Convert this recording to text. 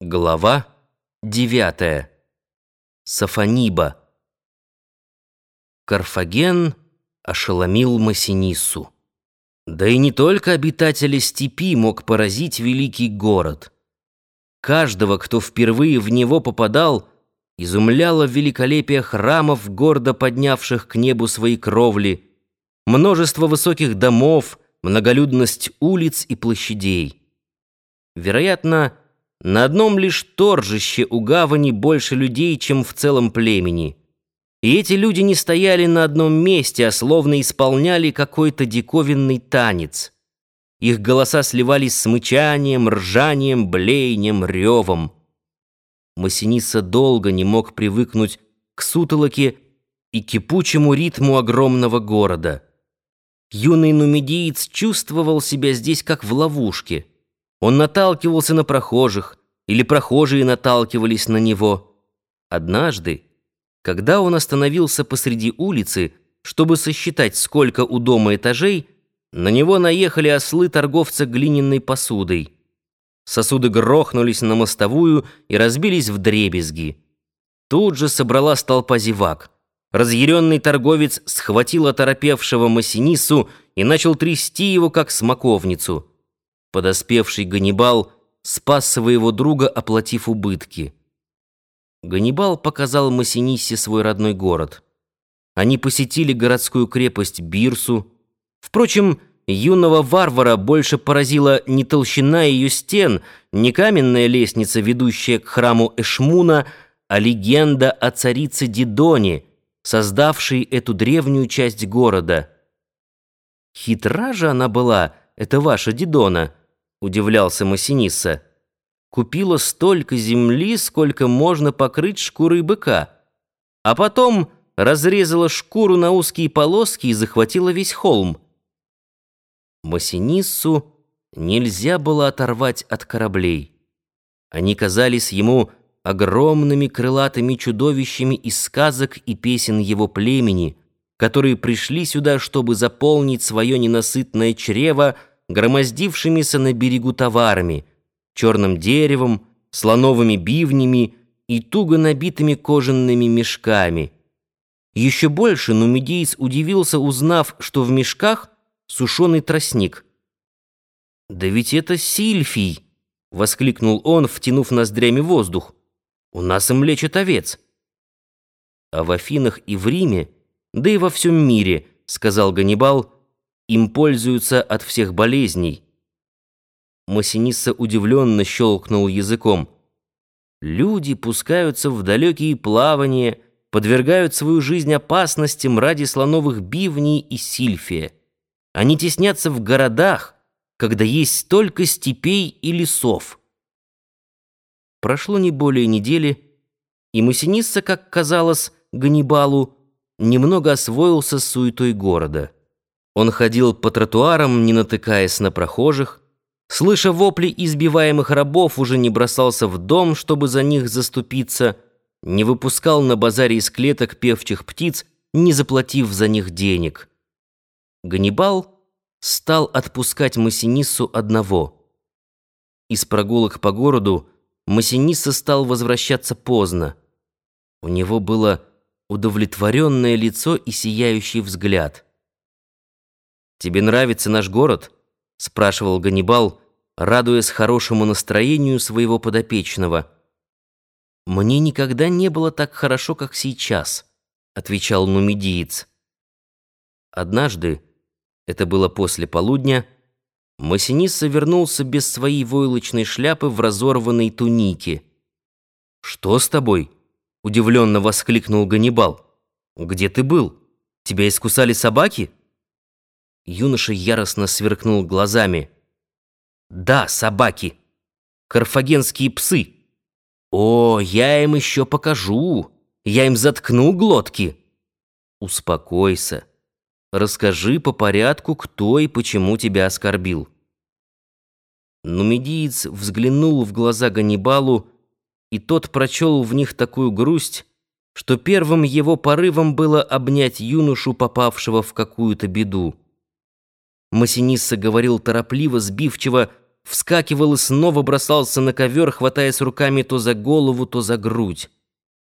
Глава девятая. Сафониба. Карфаген ошеломил Массиниссу. Да и не только обитателя степи мог поразить великий город. Каждого, кто впервые в него попадал, изумляло великолепие храмов, гордо поднявших к небу свои кровли, множество высоких домов, многолюдность улиц и площадей. Вероятно, на одном лишь торжище у гавани больше людей, чем в целом племени. И эти люди не стояли на одном месте, а словно исполняли какой-то диковинный танец. Их голоса сливались с мычанием, ржанием, блеянием, ревом. Масиниса долго не мог привыкнуть к сутолоке и кипучему ритму огромного города. Юный нумидиец чувствовал себя здесь как в ловушке — он наталкивался на прохожих, или прохожие наталкивались на него. Однажды, когда он остановился посреди улицы, чтобы сосчитать, сколько у дома этажей, на него наехали ослы торговца глиняной посудой. Сосуды грохнулись на мостовую и разбились в дребезги. Тут же собралась толпа зевак. Разъяренный торговец схватил оторопевшего Массинису и начал трясти его, как смоковницу. Подоспевший Ганнибал спас своего друга, оплатив убытки. Ганнибал показал Массиниссе свой родной город. Они посетили городскую крепость Бирсу. Впрочем, юного варвара больше поразила не толщина ее стен, не каменная лестница, ведущая к храму Эшмуна, а легенда о царице Дидоне, создавшей эту древнюю часть города. Хитра же она была, это ваша Дидона —— удивлялся Массинисса. «Купила столько земли, сколько можно покрыть шкурой быка, а потом разрезала шкуру на узкие полоски и захватила весь холм». Массиниссу нельзя было оторвать от кораблей. Они казались ему огромными крылатыми чудовищами из сказок и песен его племени, которые пришли сюда, чтобы заполнить свое ненасытное чрево громоздившимися на берегу товарами, черным деревом, слоновыми бивнями и туго набитыми кожаными мешками. Еще больше нумидиец удивился, узнав, что в мешках сушеный тростник. «Да ведь это сильфий!» — воскликнул он, втянув ноздрями воздух. «У нас им лечат овец». «А в Афинах и в Риме, да и во всем мире», — сказал Ганнибал, — им пользуются от всех болезней. Массинисса удивленно щелкнул языком. Люди пускаются в далекие плавания, подвергают свою жизнь опасностям ради слоновых бивней и сильфия. Они теснятся в городах, когда есть столько степей и лесов. Прошло не более недели, и Массинисса, как казалось Ганнибалу, немного освоился с суетой города. Он ходил по тротуарам, не натыкаясь на прохожих, слыша вопли избиваемых рабов, уже не бросался в дом, чтобы за них заступиться, не выпускал на базаре из клеток певчих птиц, не заплатив за них денег. Ганнибал стал отпускать Массиниссу одного. Из прогулок по городу Массинисса стал возвращаться поздно. У него было удовлетворенное лицо и сияющий взгляд. «Тебе нравится наш город?» — спрашивал Ганнибал, радуясь хорошему настроению своего подопечного. «Мне никогда не было так хорошо, как сейчас», — отвечал нумидиец. Однажды, это было после полудня, Массинисса вернулся без своей войлочной шляпы в разорванной тунике. «Что с тобой?» — удивленно воскликнул Ганнибал. «Где ты был? Тебя искусали собаки?» Юноша яростно сверкнул глазами. «Да, собаки! Карфагенские псы! О, я им еще покажу! Я им заткну глотки!» «Успокойся. Расскажи по порядку, кто и почему тебя оскорбил». Нумидиец взглянул в глаза Ганнибалу, и тот прочел в них такую грусть, что первым его порывом было обнять юношу, попавшего в какую-то беду. Массинисса говорил торопливо, сбивчиво, вскакивал и снова бросался на ковер, хватаясь руками то за голову, то за грудь.